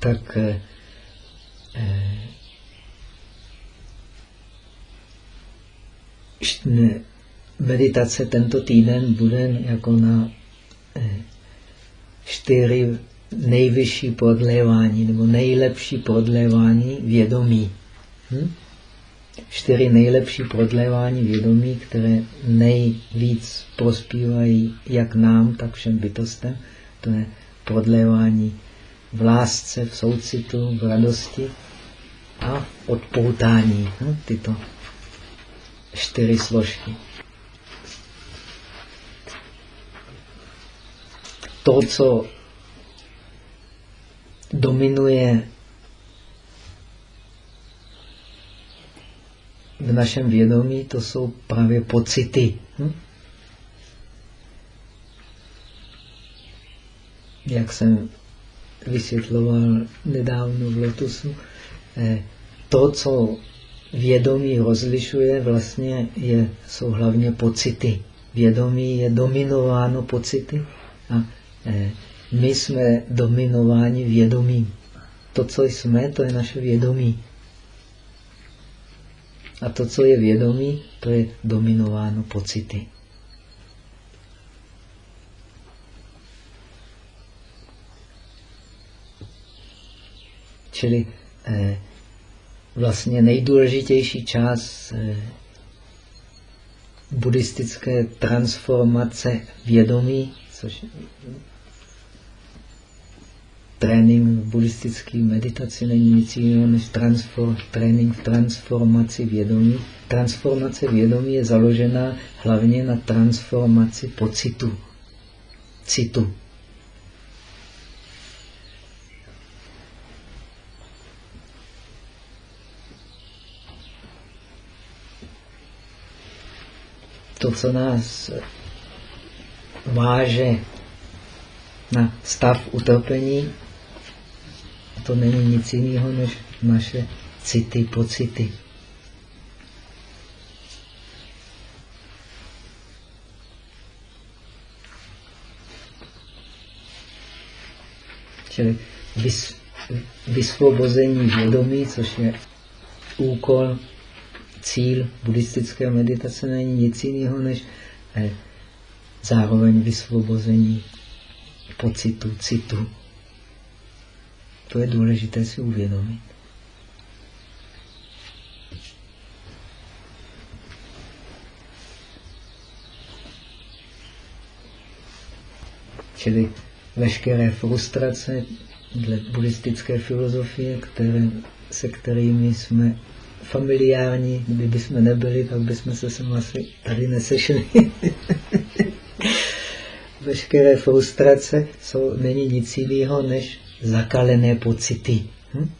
tak eh, meditace tento týden bude jako na eh, čtyři nejvyšší prodlévání nebo nejlepší prodlévání vědomí. Hm? Čtyři nejlepší prodlévání vědomí, které nejvíc prospívají jak nám, tak všem bytostem. To je prodlévání v lásce, v soucitu, v radosti a odpoutání. Hm? Tyto čtyři složky. To, co dominuje v našem vědomí, to jsou právě pocity. Hm? Jak jsem vysvětloval nedávno v Lotusu, eh, to, co vědomí rozlišuje, vlastně je, jsou hlavně pocity. Vědomí je dominováno pocity a eh, my jsme dominováni vědomím. To, co jsme, to je naše vědomí. A to, co je vědomí, to je dominováno pocity. Čili eh, vlastně nejdůležitější část eh, buddhistické transformace vědomí, což trénink v buddhistické meditaci není nic jiného než transform, trénink v transformaci vědomí. Transformace vědomí je založena hlavně na transformaci pocitu, citu. To, co nás váže na stav utrpení, to není nic jiného než naše city, pocity. Čili vys, vysvobození vědomí, což je úkol, cíl buddhistické meditace, není nic jiného než eh, zároveň vysvobození pocitu, citu. To je důležité si uvědomit. Čili veškeré frustrace dle buddhistické filozofie, které, se kterými jsme familiární, kdyby jsme nebyli, tak bychom se sem asi tady nesešli. veškeré frustrace jsou, není nic jiného než zakalené pocity. Hm?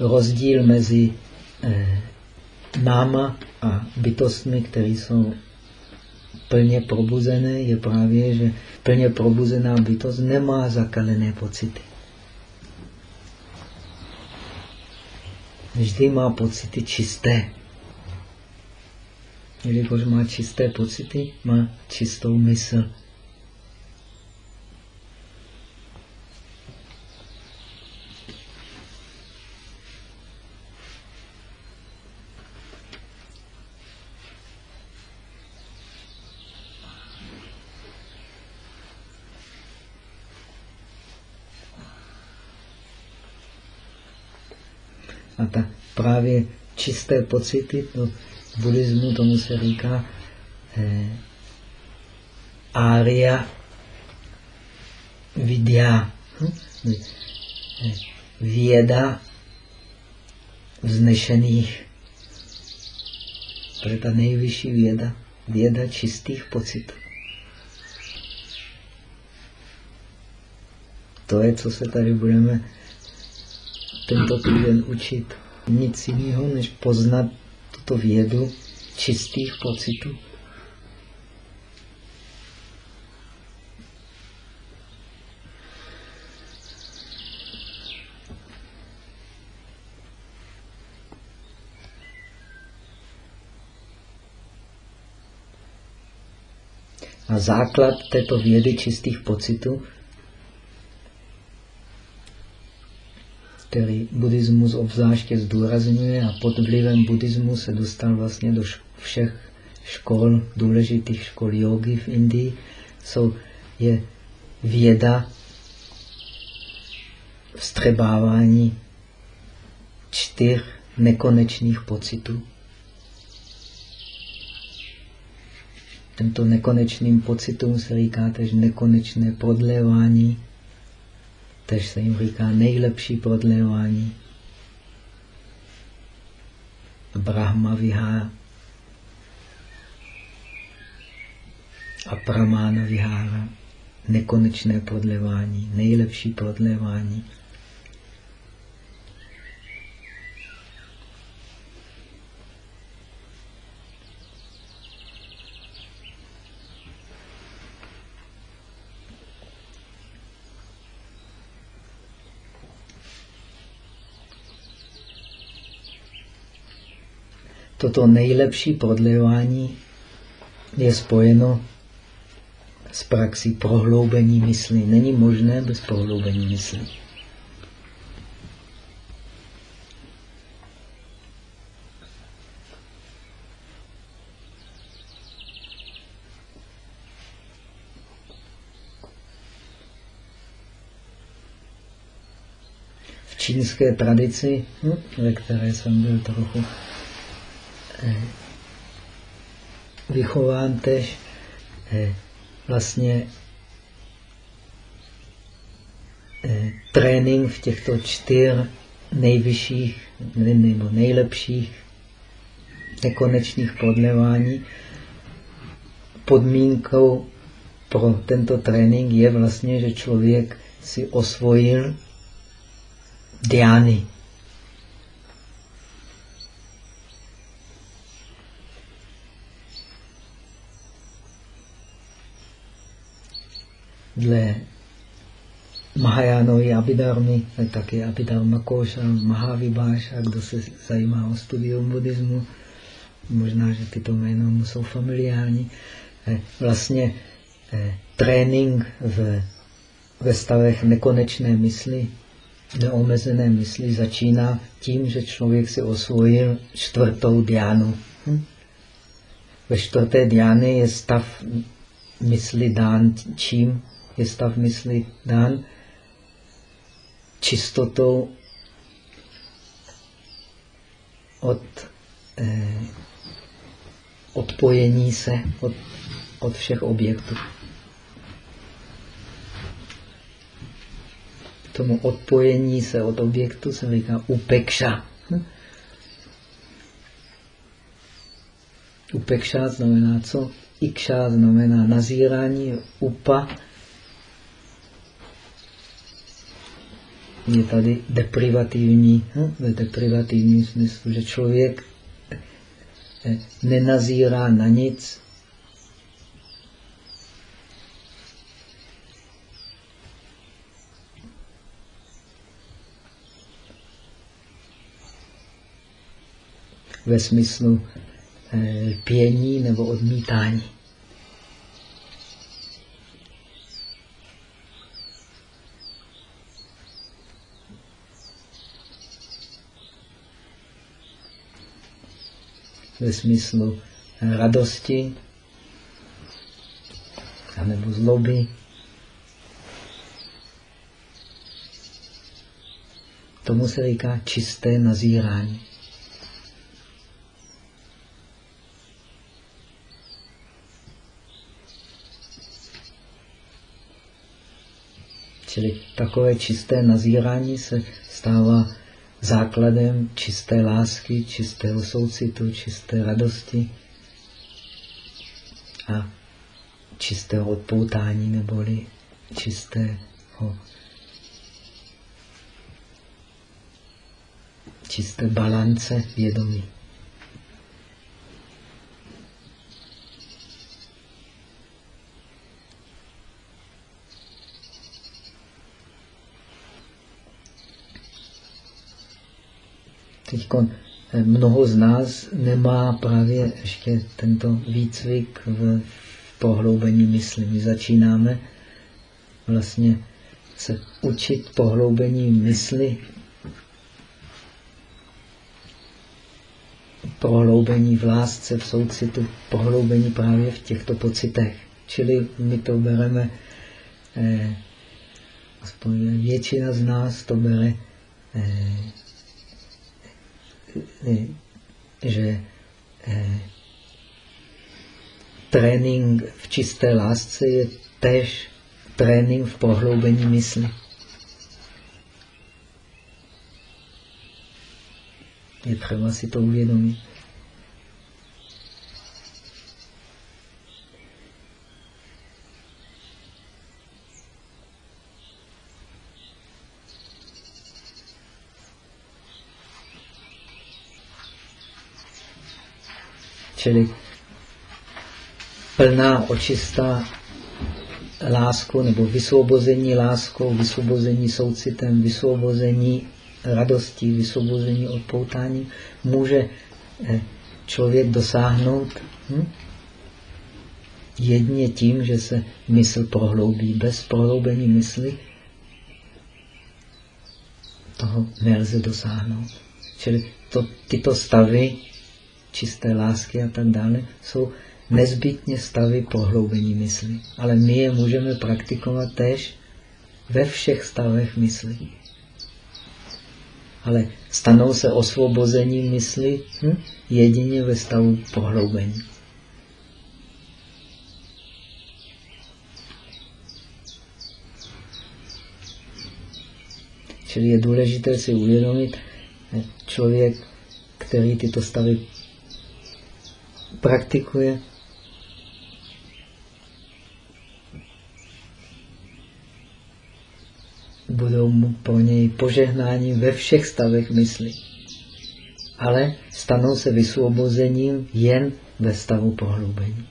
Rozdíl mezi eh, náma a bytostmi, které jsou plně probuzené, je právě, že plně probuzená bytost nemá zakalené pocity. Vždy má pocity čisté. Jelikož má čisté pocity, má čistou mysl. A ta právě čisté pocity, to v buddhismu tomu se říká eh, ária vidya. Hm? Eh, věda vznešených. To je ta nejvyšší věda, věda čistých pocitů. To je, co se tady budeme tento týden učit nic jiného, než poznat tuto vědu čistých pocitů. A základ této vědy čistých pocitů který buddhismus obzvláště zdůrazňuje a pod vlivem buddhismu se dostal vlastně do všech škol, důležitých škol jogy v Indii, jsou, je věda vstřebávání čtyř nekonečných pocitů. Tento nekonečným pocitům se říká tež nekonečné prodlévání, tež se jim říká nejlepší prodlévání. Brahma vihá a pramána vihára, nekonečné prodlevání, nejlepší prodlevání. Toto nejlepší prodlevání je spojeno s praxí prohloubení mysli. Není možné bez prohloubení mysli. V čínské tradici, hm, ve které jsem byl trochu vychován tež, eh, vlastně eh, trénink v těchto čtyř nejvyšších nebo nejlepších nekonečných podlevání. Podmínkou pro tento trénink je vlastně, že člověk si osvojil diány. Dle Mahajánové Abhidharmy, taky Abhidharma Koša, Mahavibáša, kdo se zajímá o studium buddhismu, možná, že tyto jména jsou familiární. Eh, vlastně eh, trénink v, ve stavech nekonečné mysli, neomezené mysli začíná tím, že člověk si osvojil čtvrtou diánu. Hm? Ve čtvrté diány je stav mysli dán čím? Je stav mysli dán čistotou od eh, odpojení se od, od všech objektů. Tomu odpojení se od objektu se říká upekša. Hm? Upekša znamená co? Ikša znamená nazírání, upa je tady deprivativní, ve deprivativním smyslu, že člověk eh, nenazírá na nic, ve smyslu eh, pění nebo odmítání. Ve smyslu radosti anebo zloby. Tomu se říká čisté nazírání. Čili takové čisté nazírání se stává základem čisté lásky, čistého soucitu, čisté radosti a čistého odpoutání neboli čistého čisté balance vědomí. Teď mnoho z nás nemá právě ještě tento výcvik v pohloubení mysli. My začínáme vlastně se učit pohloubení mysli, prohloubení v lásce, v soucitu, pohloubení právě v těchto pocitech. Čili my to bereme, eh, aspoň většina z nás to bere, eh, eh, že eh, trénink v čisté lásce je tež trénink v pohloubení mysli. Je třeba si to uvědomit. Čili plná očistá lásku nebo vysvobození láskou, vysvobození soucitem, vysvobození radostí, vysvobození odpoutání může eh, člověk dosáhnout hm? jedně tím, že se mysl prohloubí. Bez prohloubení mysli toho nelze dosáhnout. Čili to, tyto stavy čisté lásky a tak dále jsou nezbytně stavy prohloubení mysli. Ale my je můžeme praktikovat tež ve všech stavech mysli. Ale stanou se osvobození mysli hm? jedině ve stavu pohloubení. Čili je důležité si uvědomit, člověk, který tyto stavy praktikuje, budou mu pro něj požehnání ve všech stavech mysli. Ale stanou se vysvobozením jen ve stavu pohloubení.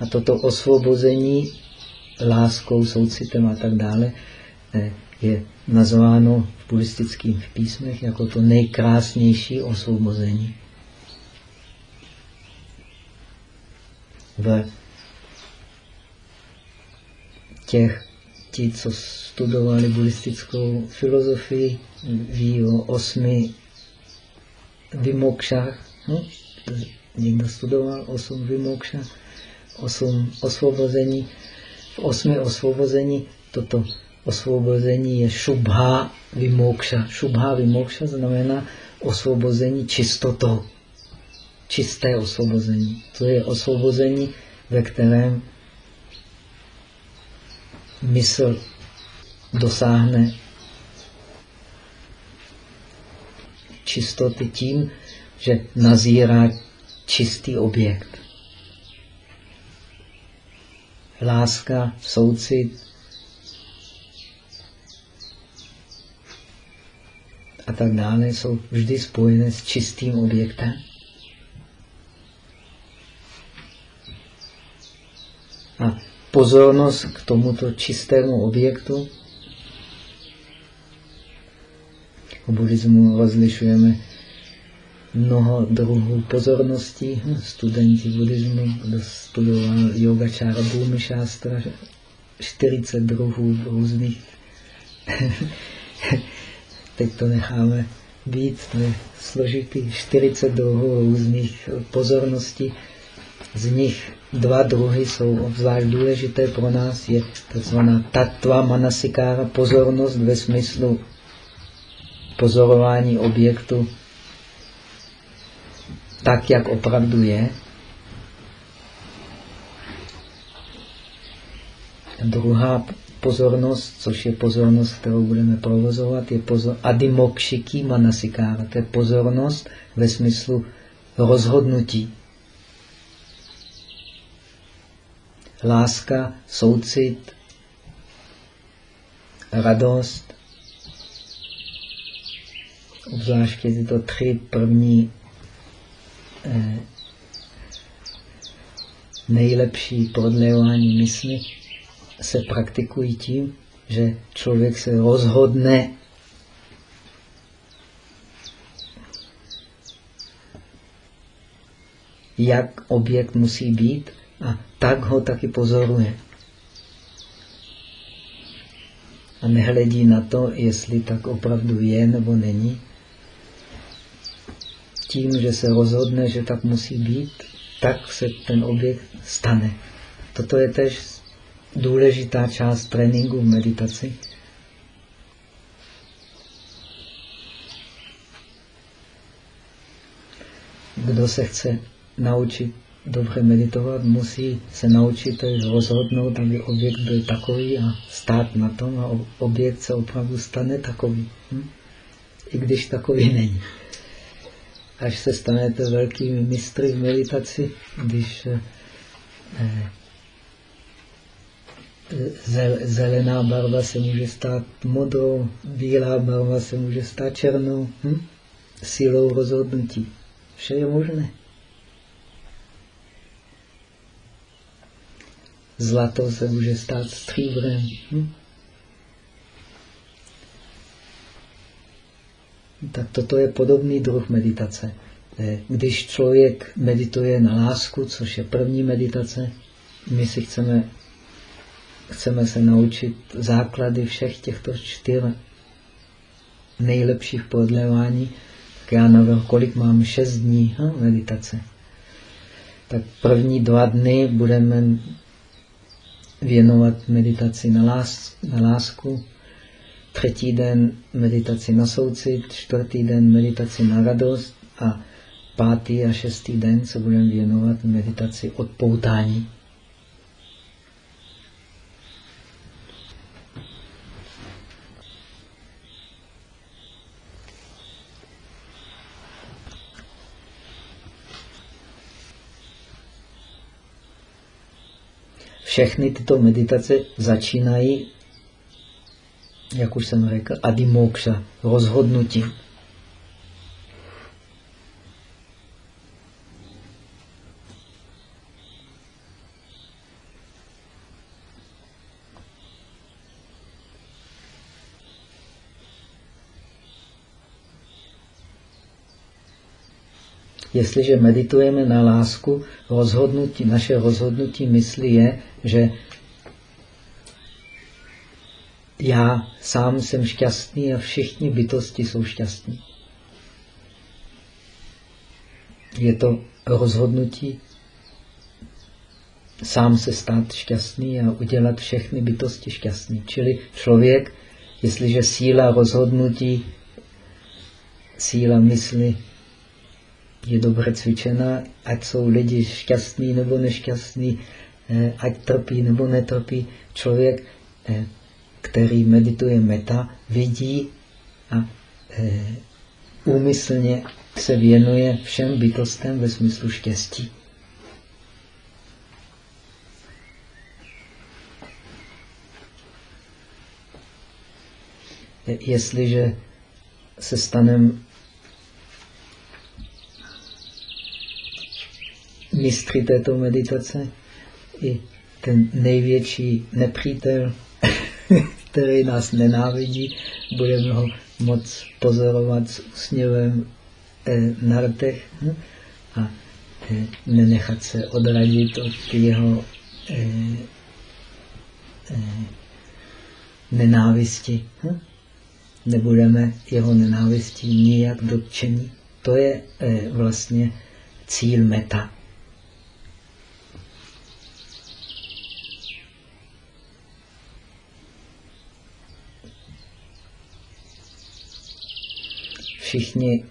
A toto osvobození láskou, soucitem a tak dále eh, je nazváno v buddhistických písmech jako to nejkrásnější osvobození. V těch ti, co studovali buddhistickou filozofii, ví o osmi vymokšách. Hm? Někdo studoval osm vymokšách, osm osvobození. V osmi osvobození toto osvobození je šubha vymokša. Šubha vymokša znamená osvobození čistotou. Čisté osvobození. To je osvobození, ve kterém mysl dosáhne čistoty tím, že nazírá čistý objekt. Láska, soucit a tak dále jsou vždy spojené s čistým objektem. A pozornost k tomuto čistému objektu. V buddhismu rozlišujeme mnoho druhů pozorností. Studenti buddhismu, kdo studoval yogačára Bhumi Shastra, 40 druhů různých. Teď to necháme být, to je složitý, 40 druhů různých pozorností. Z nich dva druhy jsou obzvlášť důležité pro nás. Je tzv. tatva manasikára, pozornost ve smyslu pozorování objektu tak, jak opravdu je. Druhá pozornost, což je pozornost, kterou budeme provozovat, je pozor, adimokšiký manasikára. To je pozornost ve smyslu rozhodnutí. Láska, soucit, radost, obzvláště tyto tři první eh, nejlepší prodlévání mysli se praktikují tím, že člověk se rozhodne jak objekt musí být, A tak ho taky pozoruje. A nehledí na to, jestli tak opravdu je nebo není. Tím, že se rozhodne, že tak musí být, tak se ten objekt stane. Toto je tež důležitá část tréninku v meditaci. Kdo se chce naučit dobře meditovat, musí se naučit rozhodnout, aby objekt byl takový a stát na tom a objekt se opravdu stane takový. Hm? I když takový není. Až se stanete velkými mistry v meditaci, když eh, zelená barva se může stát modrou, bílá barva se může stát černou. Hm? Silou rozhodnutí. Vše je možné. Zlato se může stát stříbrem. Hm? Tak toto je podobný druh meditace. Eh, když člověk medituje na lásku, což je první meditace, my si chceme, chceme se naučit základy všech těchto čtyř nejlepších podlevání, tak já navrhu, kolik mám šest dní ha, meditace. Tak první dva dny budeme věnovat meditaci na, lás, na lásku, třetí den meditaci na soucit, čtvrtý den meditaci na radost a pátý a šestý den se budeme věnovat meditaci odpoutání. Všechny tyto meditace začínají, jak už jsem řekl, adimokša, rozhodnutí. Jestliže meditujeme na lásku, rozhodnutí, naše rozhodnutí mysli je, že já sám jsem šťastný a všichni bytosti jsou šťastní. Je to rozhodnutí sám se stát šťastný a udělat všechny bytosti šťastný. Čili člověk, jestliže síla rozhodnutí, síla mysli je dobře cvičena, ať jsou lidi šťastní nebo nešťastní, ať trpí nebo netrpí. Člověk, eh, který medituje meta, vidí a eh, úmyslně se věnuje všem bytostem ve smyslu štěstí. Jestliže se staneme mistry této meditace i ten největší nepřítel, který nás nenávidí, budeme ho moc pozorovat s úsměvem eh, na rtech hm? a eh, nenechat se odradit od jeho eh, nenávisti. Hm? Nebudeme jeho nenávistí nijak dotčení. To je vlastně cíl meta. Všichni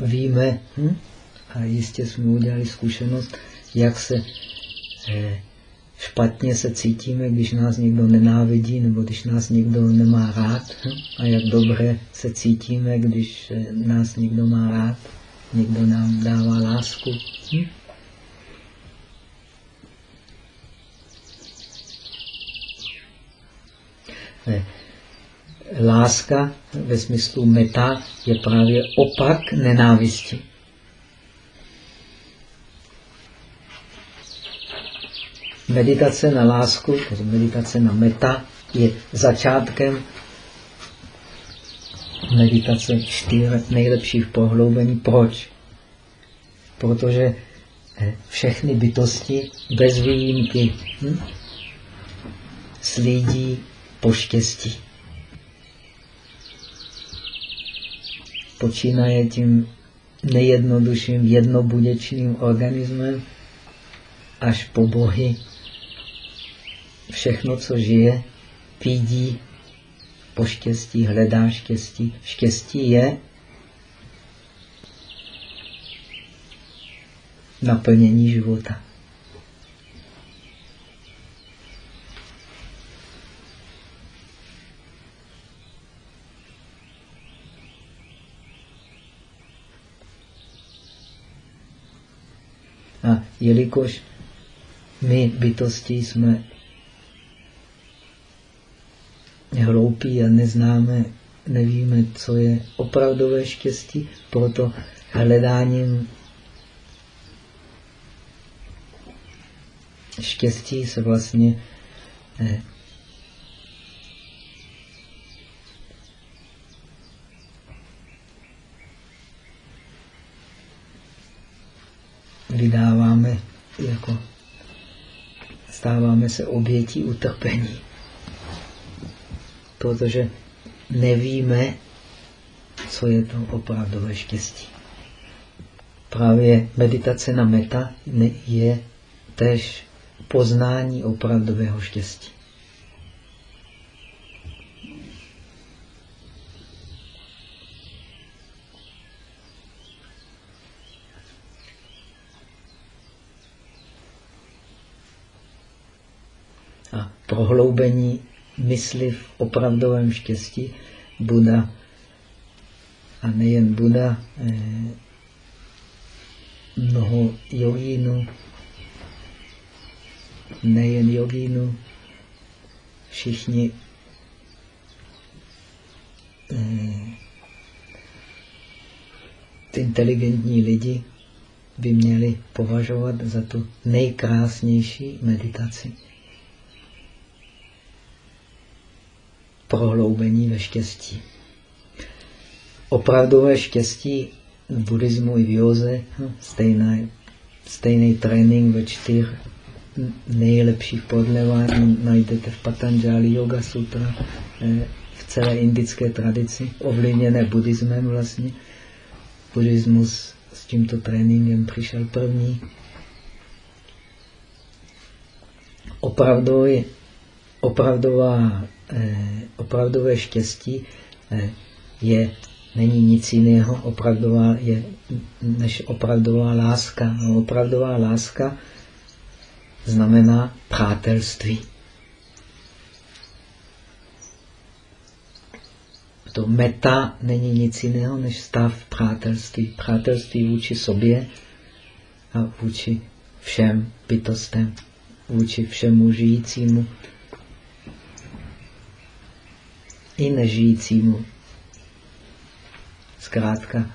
víme, hm? a jistě jsme udělali zkušenost, jak se eh, špatně se cítíme, když nás někdo nenávidí, nebo když nás někdo nemá rád, hm? a jak dobře se cítíme, když eh, nás někdo má rád, někdo nám dává lásku. Hm? Eh, láska ve smyslu meta je právě opak nenávisti. Meditace na lásku, tedy meditace na meta, je začátkem meditace čtyř nejlepších pohloubení. Proč? Protože všechny bytosti bez výjimky hm? slídí po štěstí. Počínaje tím nejjednodušším jednobuděčným organismem až po bohy. Všechno, co žije, vidí po štěstí, hledá štěstí. Štěstí je naplnění života. A jelikož my bytosti jsme hloupí a neznáme, nevíme, co je opravdové štěstí, proto hledáním štěstí se vlastně vydáváme jako stáváme se obětí utrpení. Protože nevíme, co je to opravdové štěstí. Právě meditace na meta je tež poznání opravdového štěstí. A prohloubení mysli v opravdovém štěstí Buda a nejen Buda, eh, mnoho jogínů nejen jogínu, všichni eh, inteligentní lidi by měli považovat za tu nejkrásnější meditaci. Prohloubení ve štěstí. Opravdové štěstí v buddhismu i v józe, hm, stejný, stejný trénink ve čtyř nejlepší podlevání najdete v Patanjali Yoga Sutra, eh, v celé indické tradici, ovlivněné buddhismem vlastně. Buddhismus s tímto tréninkem přišel první. Opravdové, opravdová, opravdové štěstí eh, je, není nic jiného opravdová, je, než opravdová láska. No, opravdová láska znamená přátelství. To meta není nic jiného než stav přátelství. Přátelství vůči sobě a vůči všem bytostem, vůči všemu žijícímu i nežijícímu. Zkrátka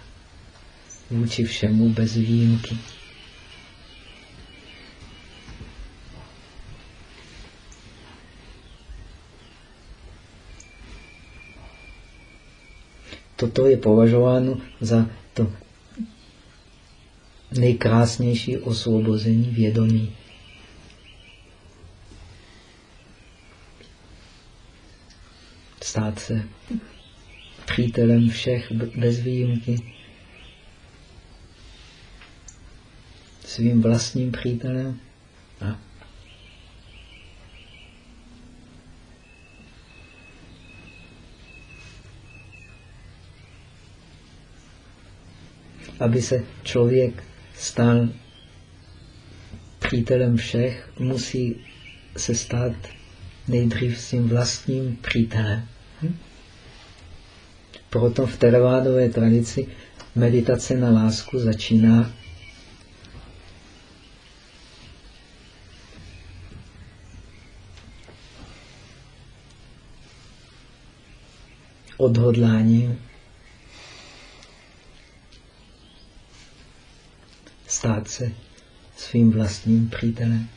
vůči všemu bez výjimky. toto je považováno za to nejkrásnější osvobození vědomí. Stát se přítelem všech bez výjimky, svým vlastním přítelem a aby se člověk stal přítelem všech, musí se stát nejdřív svým vlastním přítelem. Hm? Proto v teravádové tradici meditace na lásku začíná odhodláním stát se svým vlastním přítelem.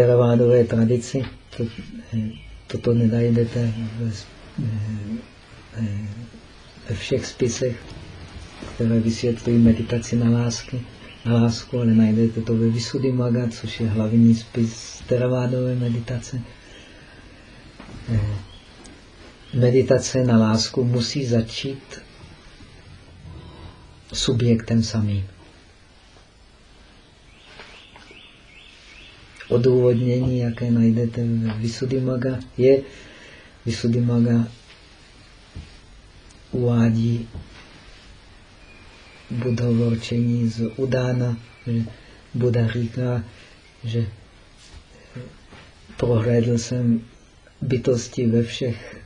Teravádové tradici to, eh, toto nenajdete ve, ve všech spisech, které vysvětlují meditaci na lásky na lásku, ale najdete to ve Maga, což je hlavní spis teravádové meditace. Eh, meditace na lásku musí začít subjektem samým. Odůvodnění, jaké najdete v Maga, je Maga uvádí Budhovo učení z Udána, že Buda říká, že prohlédl jsem bytosti ve všech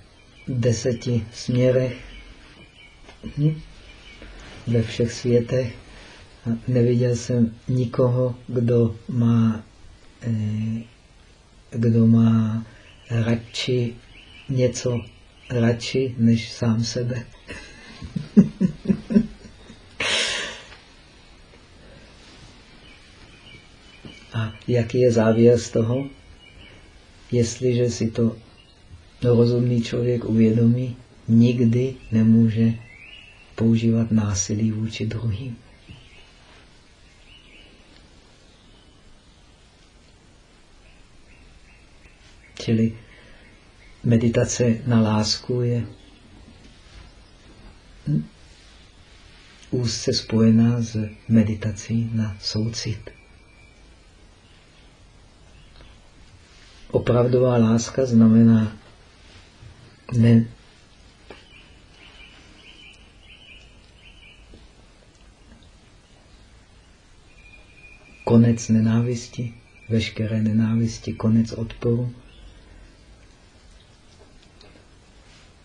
deseti směrech, hm? ve všech světech a neviděl jsem nikoho, kdo má, kdo má radši něco radši než sám sebe. jaký je závěr z toho? Jestliže si to rozumný člověk uvědomí, nikdy nemůže používat násilí vůči druhým. Čili meditace na lásku je úzce spojená s meditací na soucit. opravdová láska znamená ne, konec nenávisti, veškeré nenávisti, konec odporu.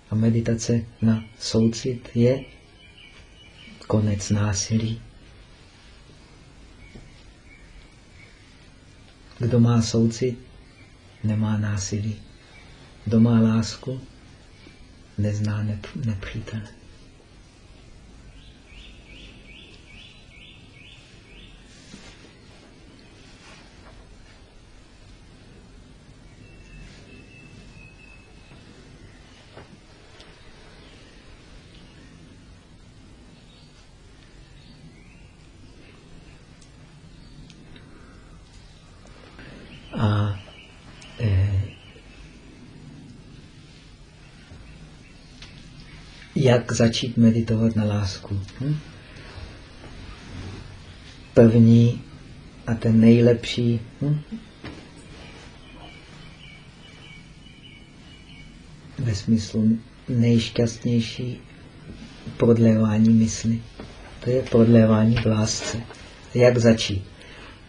A meditace na soucit je konec násilí. Kdo má soucit, nemá násilí. Kdo má lásku, nezná nepřítele. Jak začít meditovat na lásku. Hm? První a ten nejlepší hm? ve smyslu nejšťastnější prodlévání mysli. To je prodlévání v lásce. Jak začít?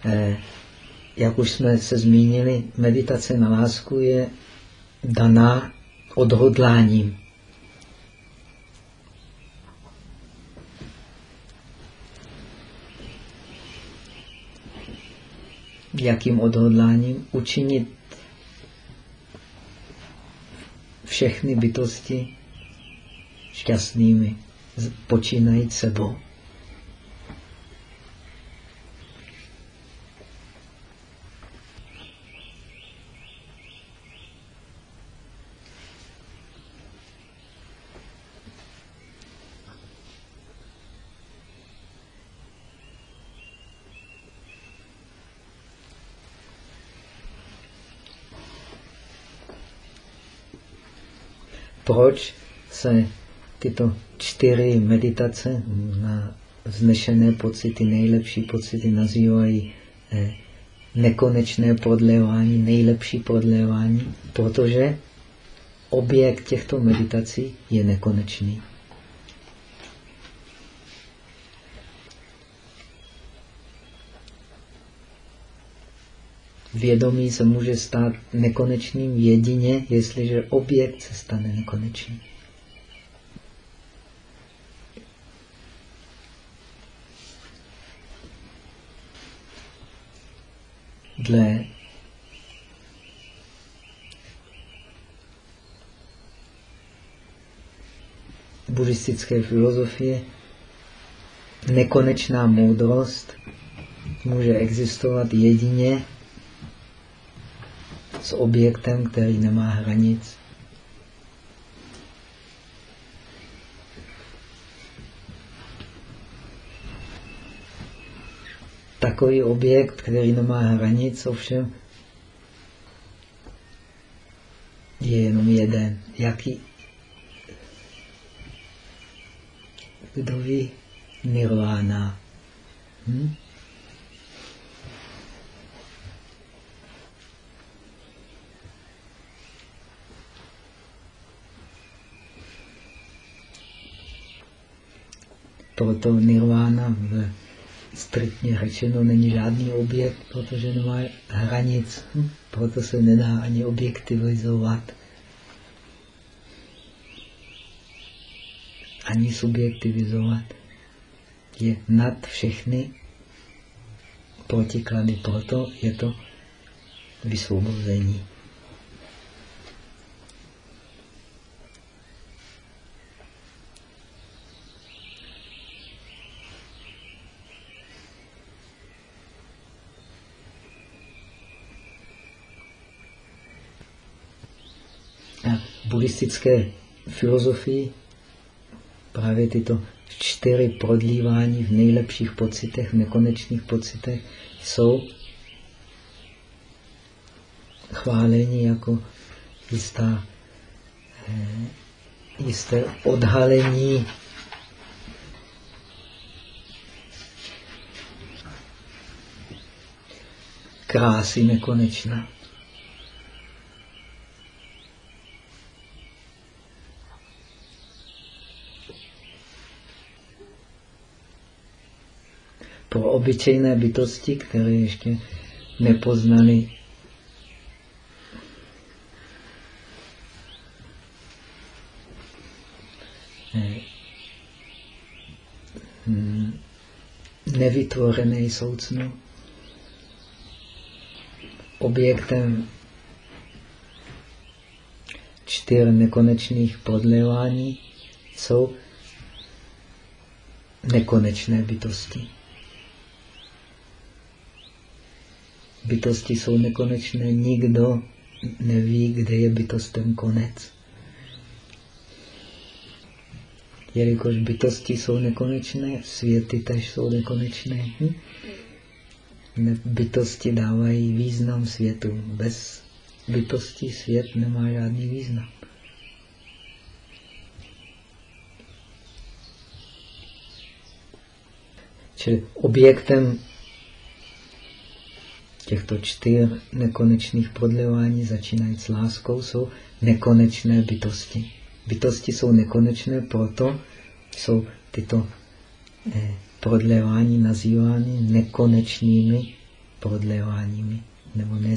Eh, jak už jsme se zmínili, meditace na lásku je daná odhodláním. Jakým odhodláním učinit všechny bytosti šťastnými, počínajíc sebou. Proč se tyto čtyři meditace na vznešené pocity, nejlepší pocity nazývají eh, nekonečné podlévání, nejlepší podlévání, protože objekt těchto meditací je nekonečný. Vědomí se může stát nekonečným jedině, jestliže objekt se stane nekonečným. Dle buddhistické filozofie nekonečná moudrost může existovat jedině s objektem, který nemá hranic. Takový objekt, který nemá hranic, ovšem je jenom jeden. Jaký? Kdo ví? Nirvana. Hm? Proto nirvana v striktně řečeno není žádný objekt, protože nemá hranic. Hm? Proto se nedá ani objektivizovat. Ani subjektivizovat. Je nad všechny protiklady. Proto je to vysvobození. Buddhistické filozofii právě tyto čtyři prodlívání v nejlepších pocitech, v nekonečných pocitech jsou chválení jako jistá, eh, jisté odhalení krásy nekonečná. pro obyčejné bytosti, které ještě nepoznali nevytvořený soucnu. Objektem čtyř nekonečných podlevání jsou nekonečné bytosti. Bytosti jsou nekonečné, nikdo neví, kde je bytostem konec. Jelikož bytosti jsou nekonečné, světy tež jsou nekonečné. Hm? Bytosti dávají význam světu. Bez bytosti svět nemá žádný význam. Čili objektem těchto čtyř nekonečných prodlevání začínajíc láskou jsou nekonečné bytosti. Bytosti jsou nekonečné, proto jsou tyto eh, prodlevání nazývány nekonečnými prodleváními nebo ne,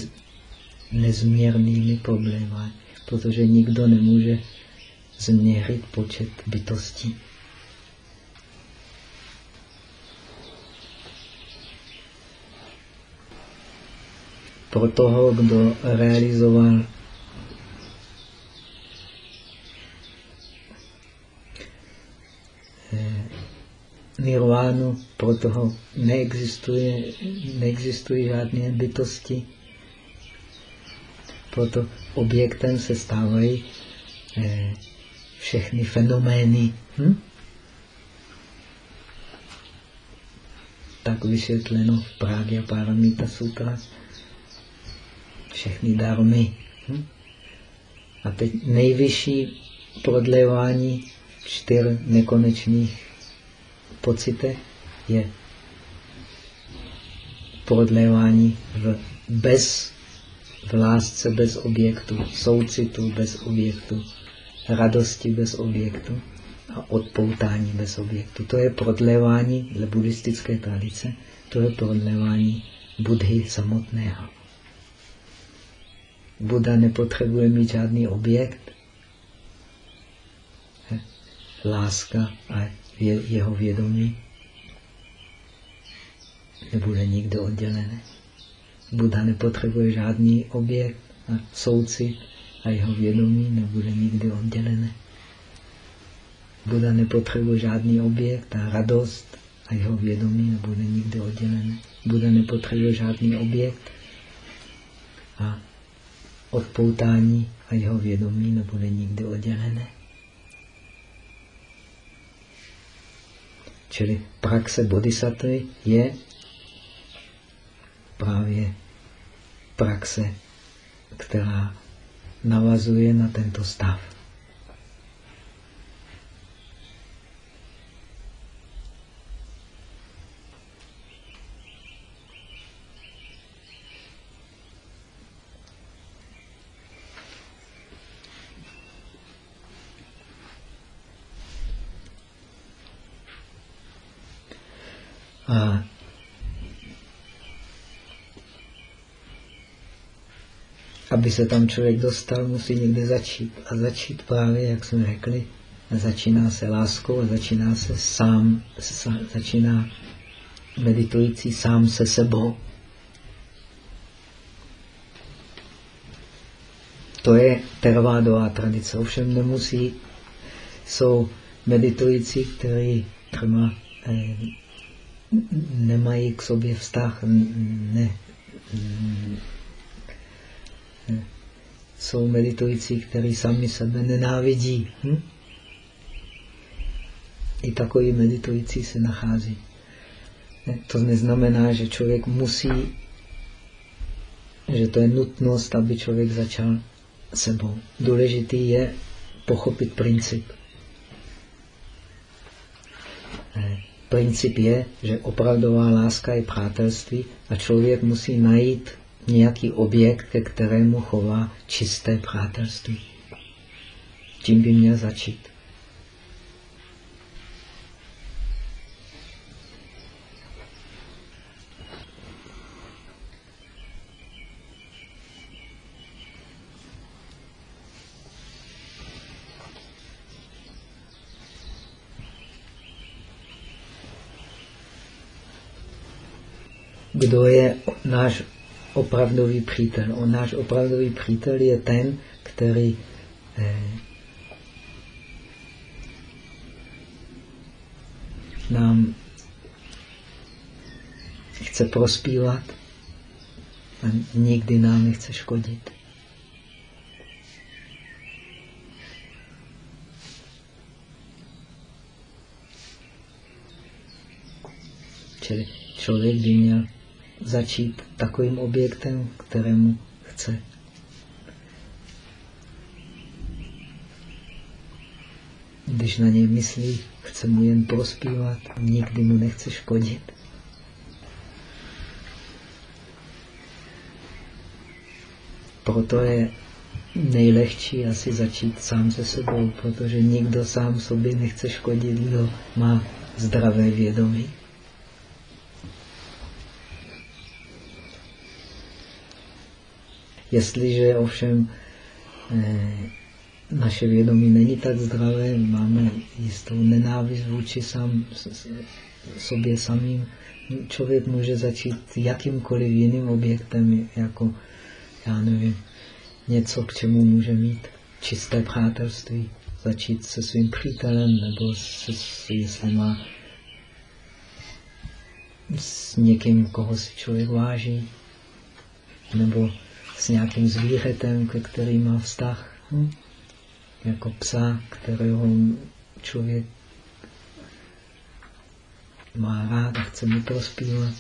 nezměrnými prodleváními, protože nikdo nemůže změřit počet bytostí. Pro toho, kdo realizoval nirvánu, pro toho neexistuje, neexistují žádné bytosti. Proto objektem se stávají eh, všechny fenomény. Hm? Tak vysvětleno v Prágě Paramita Sutra všechny darmy. Hm? A teď nejvyšší prodlevání čtyř nekonečných pocitech je prodlevání v bez, v lásce bez objektu, soucitu bez objektu, radosti bez objektu a odpoutání bez objektu. To je prodlevání dle buddhistické tradice, to je prodlevání Budhy samotného. Buda nepotřebuje mít žádný objekt. Láska a jeho vědomí nebude nikdy oddělené. Buda nepotřebuje žádný objekt a soucit a jeho vědomí nebude nikdy oddělené. Buda nepotřebuje žádný objekt a radost a jeho vědomí nebude nikdy oddělené. Buda nepotřebuje žádný objekt a odpoutání a jeho vědomí nebude nikdy oddělené. Čili praxe bodhisattvy je právě praxe, která navazuje na tento stav. A aby se tam člověk dostal, musí někde začít. A začít právě, jak jsme řekli, začíná se láskou a začíná se sám, začíná meditující sám se sebou. To je tervádová tradice. Ovšem nemusí, jsou meditující, kteří třeba eh, nemají k sobě vztah, ne. Jsou meditující, kteří sami sebe nenávidí. Hm? I takový meditující se nachází. To neznamená, že člověk musí, že to je nutnost, aby člověk začal sebou. Důležitý je pochopit princip. Princip je, že opravdová láska je přátelství a člověk musí najít nějaký objekt, ke kterému chová čisté přátelství. Tím by měl začít. kdo je náš opravdový přítel. On náš opravdový přítel je ten, který eh, nám chce prospívat a nikdy nám nechce škodit. Čili člověk by měl začít takovým objektem, kterému chce. Když na něj myslí, chce mu jen prospívat, nikdy mu nechce škodit. Proto je nejlehčí asi začít sám se sebou, protože nikdo sám sobě nechce škodit, kdo má zdravé vědomí. Jestliže ovšem eh, naše vědomí není tak zdravé, máme jistou nenávist vůči sám, sobě samým, člověk může začít jakýmkoliv jiným objektem, jako, já nevím, něco, k čemu může mít čisté přátelství. Začít se svým přítelem, nebo se, jestli má s někým, koho si člověk váží, nebo s nějakým zvířetem, ke který má vztah. Hm? Jako psa, kterého člověk má rád a chce mu prospívat.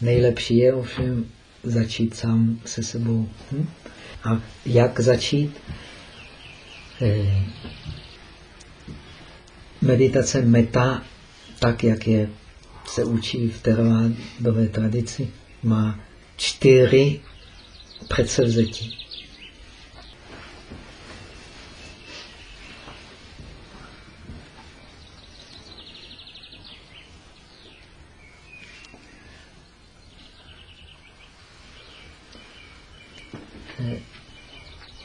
Nejlepší je ovšem začít sám se sebou. Hm? A jak začít? Eh, meditace meta, tak jak je se učí v teravádové tradici, má čtyři předsevzetí.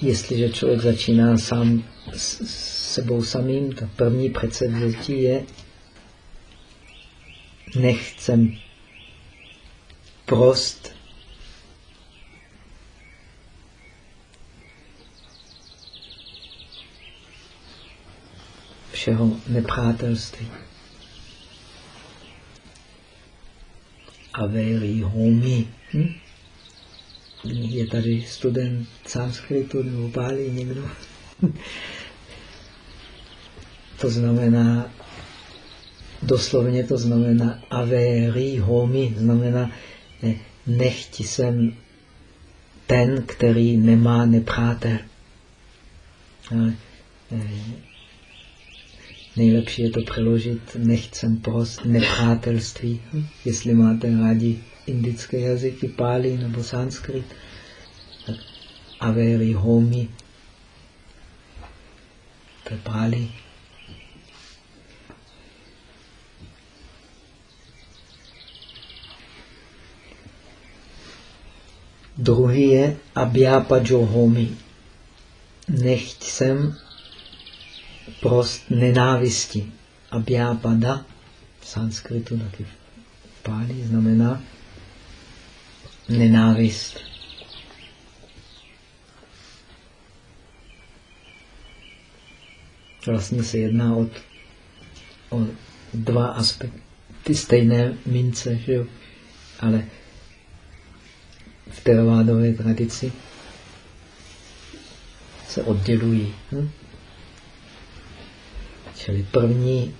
Jestliže člověk začíná sám s sebou samým, tak první předsevzetí je nechcem prost všeho nepřátelství. Averi Homi. Hm? Je tady student sanskritu nebo pálí někdo? to znamená, doslovně to znamená Averi Homi, znamená eh, nechti jsem ten, který nemá nepřátel. Eh, nejlepší je to přeložit nechcem prost nepřátelství. Jestli máte rádi indické jazyky, pálí nebo sanskrit, tak averi homi, to je pálí. Druhý je abhyapajo homi. Nechť jsem prost nenávisti. Abhyapada v sanskritu taky v pálí znamená nenávist. Vlastně se jedná o, o dva aspekty stejné mince, že jo? ale v teravádové tradici se oddělují. Hm? Čili první,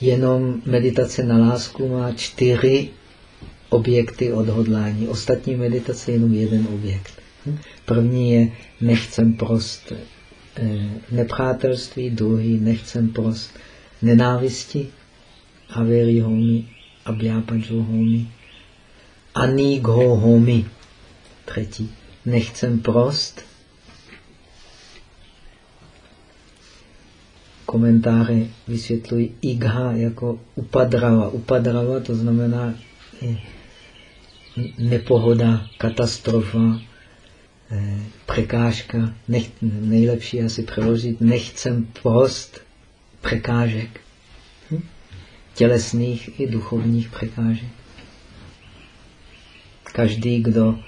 jenom meditace na lásku má čtyři objekty odhodlání. Ostatní meditace je jenom jeden objekt. Hm? První je nechcem prost eh, nepřátelství, druhý nechcem prost nenávisti, averi homi, abhyapajo homi, anigho homi, třetí, nechcem prost komentáře vysvětlují igha jako upadrava. Upadrava to znamená nepohoda, katastrofa, eh, překážka. Nech, nejlepší asi přeložit nechcem prost překážek. Hm? Tělesných i duchovních překážek. Každý, kdo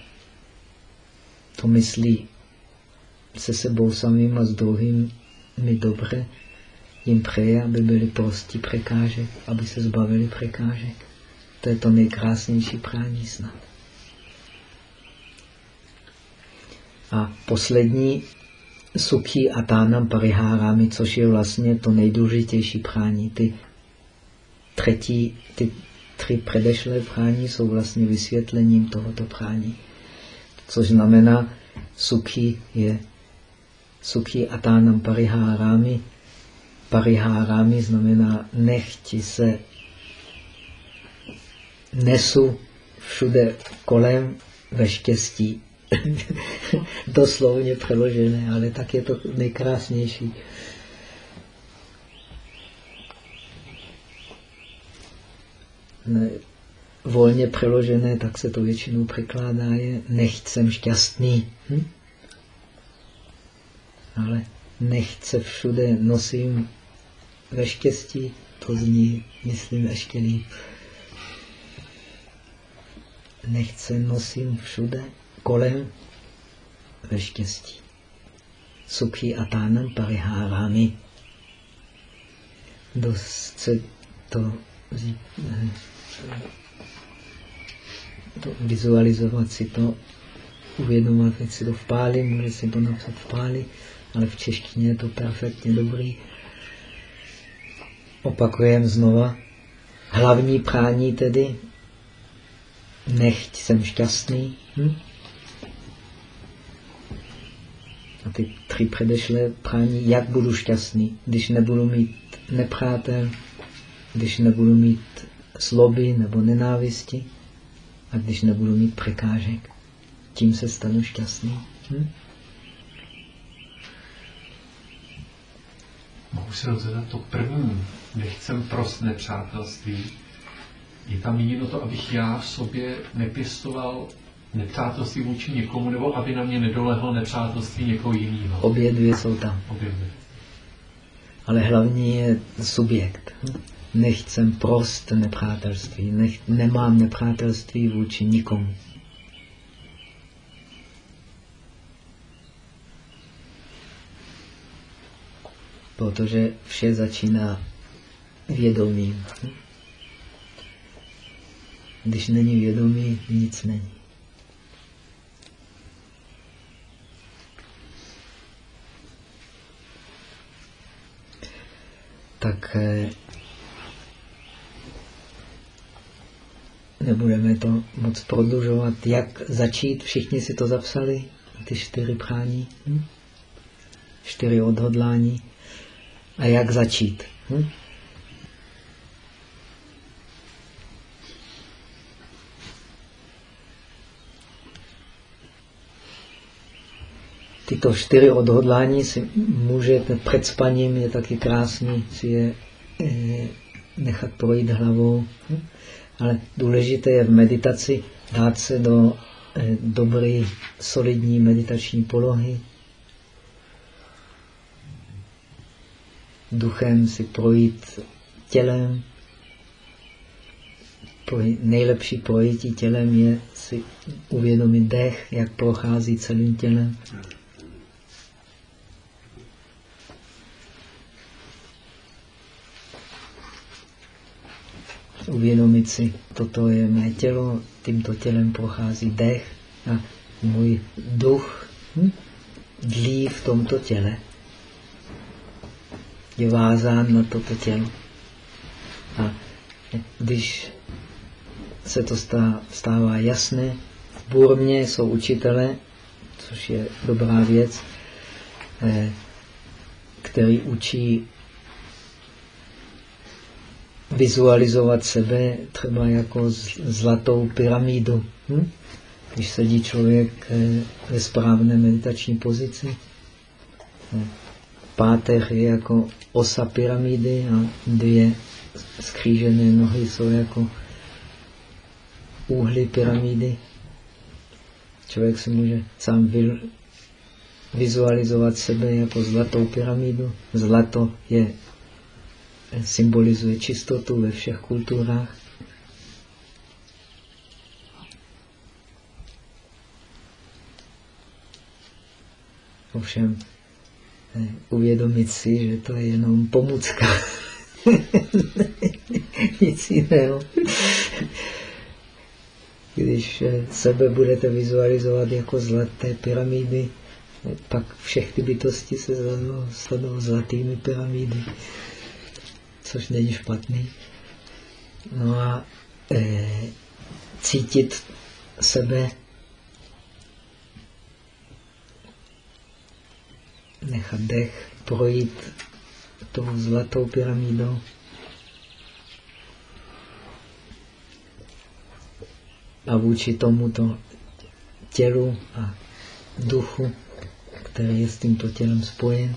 to myslí se sebou samým a s druhým mi dobře, jim přeje, aby byli prostí překážek, aby se zbavili překážek. To je to nejkrásnější prání snad. A poslední sukhi a tánam parihárami, což je vlastně to nejdůležitější prání. Ty třetí, ty tři předešlé prání jsou vlastně vysvětlením tohoto prání. Což znamená, sukhi je sukhi a tánam parihárami parihárami znamená nechti se nesu všude kolem ve štěstí. Doslovně přeložené, ale tak je to nejkrásnější. Volně přeložené, tak se to většinou překládá, je nechť jsem šťastný. Hm? Ale nechť se všude nosím ve štěstí, to zní, myslím, ještě líp. Nechce nosím všude kolem ve štěstí. Sukhi a tánam parihárami. Dost se to, to vizualizovat si to, uvědomovat si to v páli, může si to napsat v páli, ale v češtině je to perfektně dobrý. Opakujeme znova. Hlavní prání tedy, nechť jsem šťastný. Hm? A ty tři předešlé prání, jak budu šťastný, když nebudu mít nepřátel, když nebudu mít sloby nebo nenávisti a když nebudu mít překážek. Tím se stanu šťastný. Hm? Mohu se rozhodat to první nechcem prost nepřátelství, je tam míněno to, abych já v sobě nepěstoval nepřátelství vůči někomu, nebo aby na mě nedolehlo nepřátelství někoho jiného. Obě dvě jsou tam. Obě dvě. Ale hlavní je subjekt. Nechcem prost nepřátelství. Nech, nemám nepřátelství vůči nikomu. Protože vše začíná vědomím. Když není vědomí, nic není. Tak nebudeme to moc prodlužovat. Jak začít? Všichni si to zapsali? Ty čtyři prání? Hm? Čtyři odhodlání. A jak začít? Hm? Tyto čtyři odhodlání si můžete před spaním, je taky krásný, si je eh, nechat projít hlavou. Hm? Ale důležité je v meditaci dát se do eh, dobré, solidní meditační polohy. Duchem si projít tělem. Nejlepší projití tělem je si uvědomit dech, jak prochází celým tělem. Uvědomit si, toto je mé tělo, tímto tělem prochází dech a můj duch hm, dlí v tomto těle. Je vázán na toto tělo. A když se to stává jasné, v Burmě jsou učitelé, což je dobrá věc, eh, který učí vizualizovat sebe třeba jako zlatou pyramidu. Hm? Když sedí člověk eh, ve správné meditační pozici. Eh, páteř je jako osa pyramidy a dvě skřížené nohy jsou jako úhly pyramidy. Člověk si může sám vizualizovat sebe jako zlatou pyramidu. Zlato je symbolizuje čistotu ve všech kulturách. Ovšem, eh, uvědomit si, že to je jenom pomůcka. Nic jiného. Když eh, sebe budete vizualizovat jako zlaté pyramidy, eh, pak všechny bytosti se stanou zlatými pyramidy což není špatný. No a e, cítit sebe, nechat dech projít tou zlatou pyramidou. A vůči tomuto tělu a duchu, který je s tímto tělem spojen,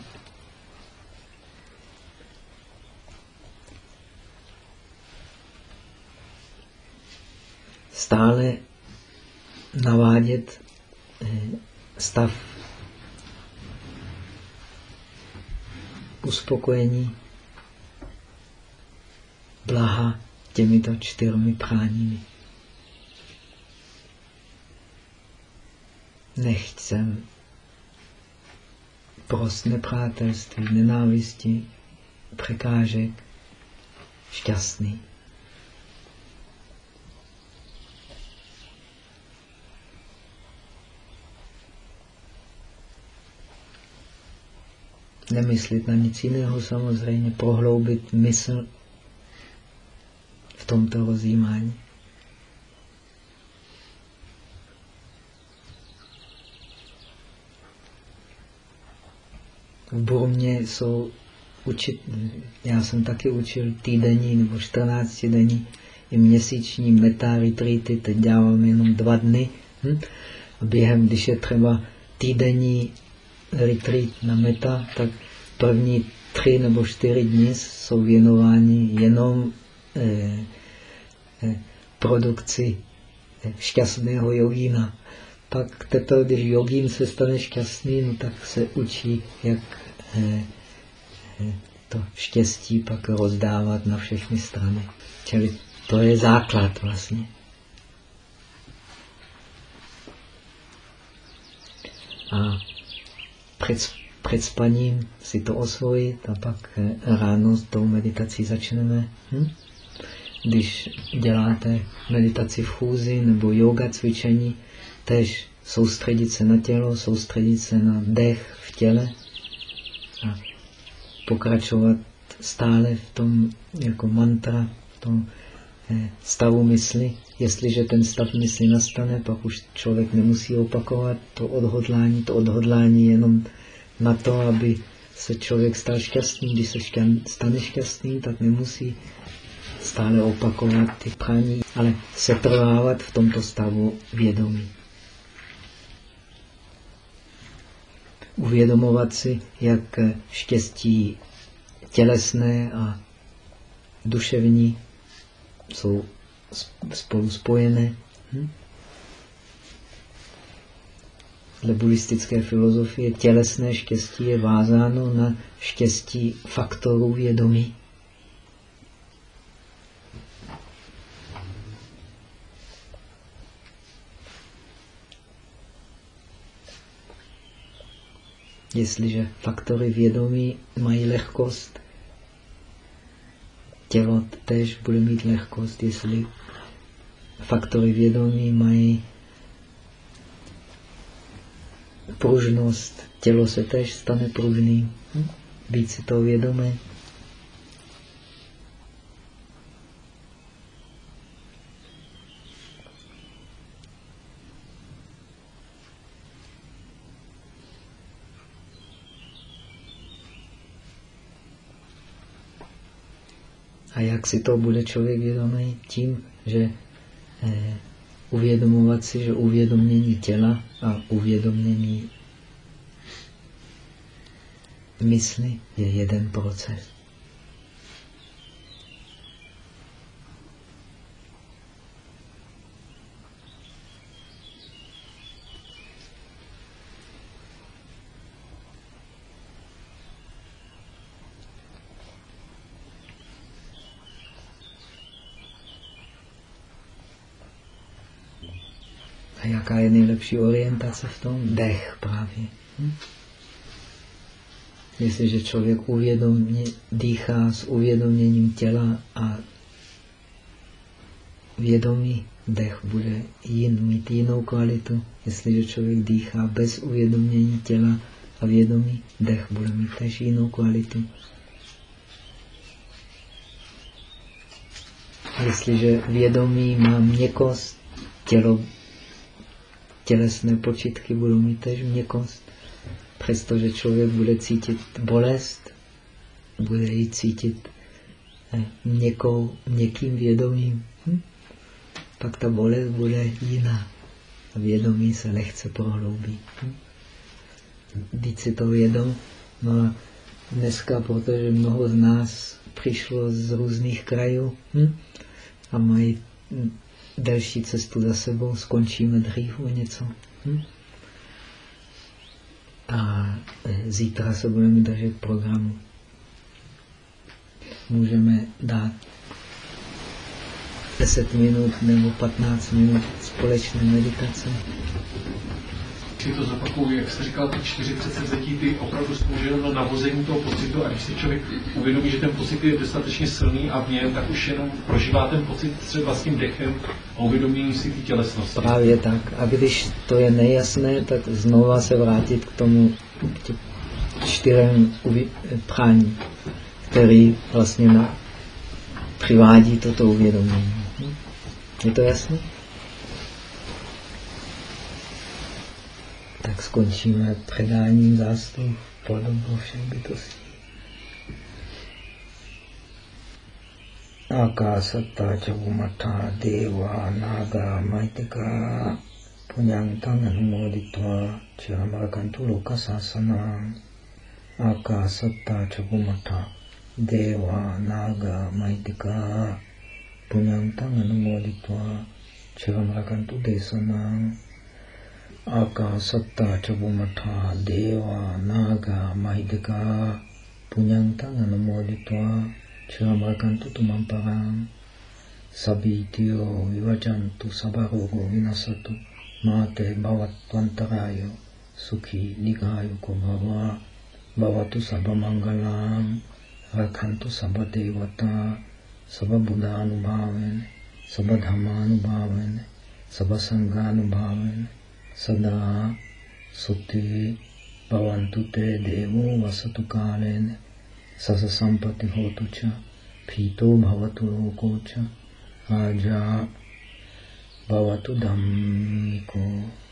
stále navádět eh, stav uspokojení, blaha těmito čtyřmi práními. Nechcem prost nepřátelství, nenávisti, překážek, šťastný. Nemyslit na nic jiného, samozřejmě prohloubit mysl v tomto rozjímání. V Burmě jsou učit, já jsem taky učil týdenní nebo 14 denní i měsíční meta retreaty, teď dělám jenom dva dny. Hm? A během, když je třeba týdenní retreat na meta, tak první tři nebo čtyři dny jsou věnováni jenom eh, eh, produkci eh, šťastného jogína. Pak teprve, když jogín se stane šťastný, no, tak se učí, jak eh, eh, to štěstí pak rozdávat na všechny strany. Čili to je základ vlastně. A před, před spaním si to osvojit a pak eh, ráno s tou meditací začneme. Hm? když děláte meditaci v chůzi nebo yoga cvičení, tež soustředit se na tělo, soustředit se na dech v těle a pokračovat stále v tom jako mantra, v tom stavu mysli. Jestliže ten stav mysli nastane, pak už člověk nemusí opakovat to odhodlání. To odhodlání jenom na to, aby se člověk stal šťastný. Když se stane šťastný, tak nemusí stále opakovat ty prání, ale setrvávat v tomto stavu vědomí. Uvědomovat si, jak štěstí tělesné a duševní jsou spolu spojené. Hm? Dle buddhistické filozofie tělesné štěstí je vázáno na štěstí faktorů vědomí. Jestliže faktory vědomí mají lehkost, tělo tež bude mít lehkost, jestli faktory vědomí mají pružnost, tělo se tež stane pružným. Být si to vědomé. Jak si to bude člověk vědomý? Tím, že eh, uvědomovat si, že uvědomění těla a uvědomění mysli je jeden proces. A jaká je nejlepší orientace v tom? Dech právě. Hm? Jestliže člověk uvědomně dýchá s uvědoměním těla a vědomí, dech bude jin, mít jinou kvalitu. Jestliže člověk dýchá bez uvědomění těla a vědomí, dech bude mít tež jinou kvalitu. Jestliže vědomí má měkost, tělo tělesné počitky budou mít tež měkost. Přestože člověk bude cítit bolest, bude ji cítit eh, měkkou, měkkým vědomím. Hm? Pak ta bolest bude jiná. A vědomí se lehce prohloubí. Hm? Být si to vědom. No a dneska, protože mnoho z nás přišlo z různých krajů hm? a mají delší cestu za sebou, skončíme dřív o něco. Hm? A zítra se budeme držet programu. Můžeme dát 10 minut nebo 15 minut společné meditace si to zopakuju, jak jste říkal, ty čtyři předsevzetí, ty opravdu sloužily na navození toho pocitu a když si člověk uvědomí, že ten pocit je dostatečně silný a v něm, tak už jenom prožívá ten pocit třeba s tím dechem a uvědomění si ty tělesnosti. Právě tak. A když to je nejasné, tak znova se vrátit k tomu čtyřem prání, který vlastně na, přivádí toto uvědomění. Je to jasné? Tak skončíme předáním zástup podobnou všech bytostí. Akasata Chavumata Deva Naga Maitika Punyantang Anumoditva Chiramarakantu Lokasasana Akasata Chavumata Deva Naga Maitika Punyantang Anumoditva Chiramarakantu Desanang Akasatta Chabumata Deva Naga Mahidika Punyantang Anamoditva Chiramakantu Tumamparang Sabityo Vivajantu Sabarogo Vinasatu Mate Bhavatvantarayo Sukhi Nigayo Kubhava Bhavatu Sabamangalam Rakhantu Sabadevata Sava Buddhanubhaven, Sava Dhammanubhaven, Sada Suti Bhavantu Te Devo Vasatu Kalene, Sasa Sampati Hotucha, Pito Bhavatu Lokocha, Aja Bhavatu Dhammiko.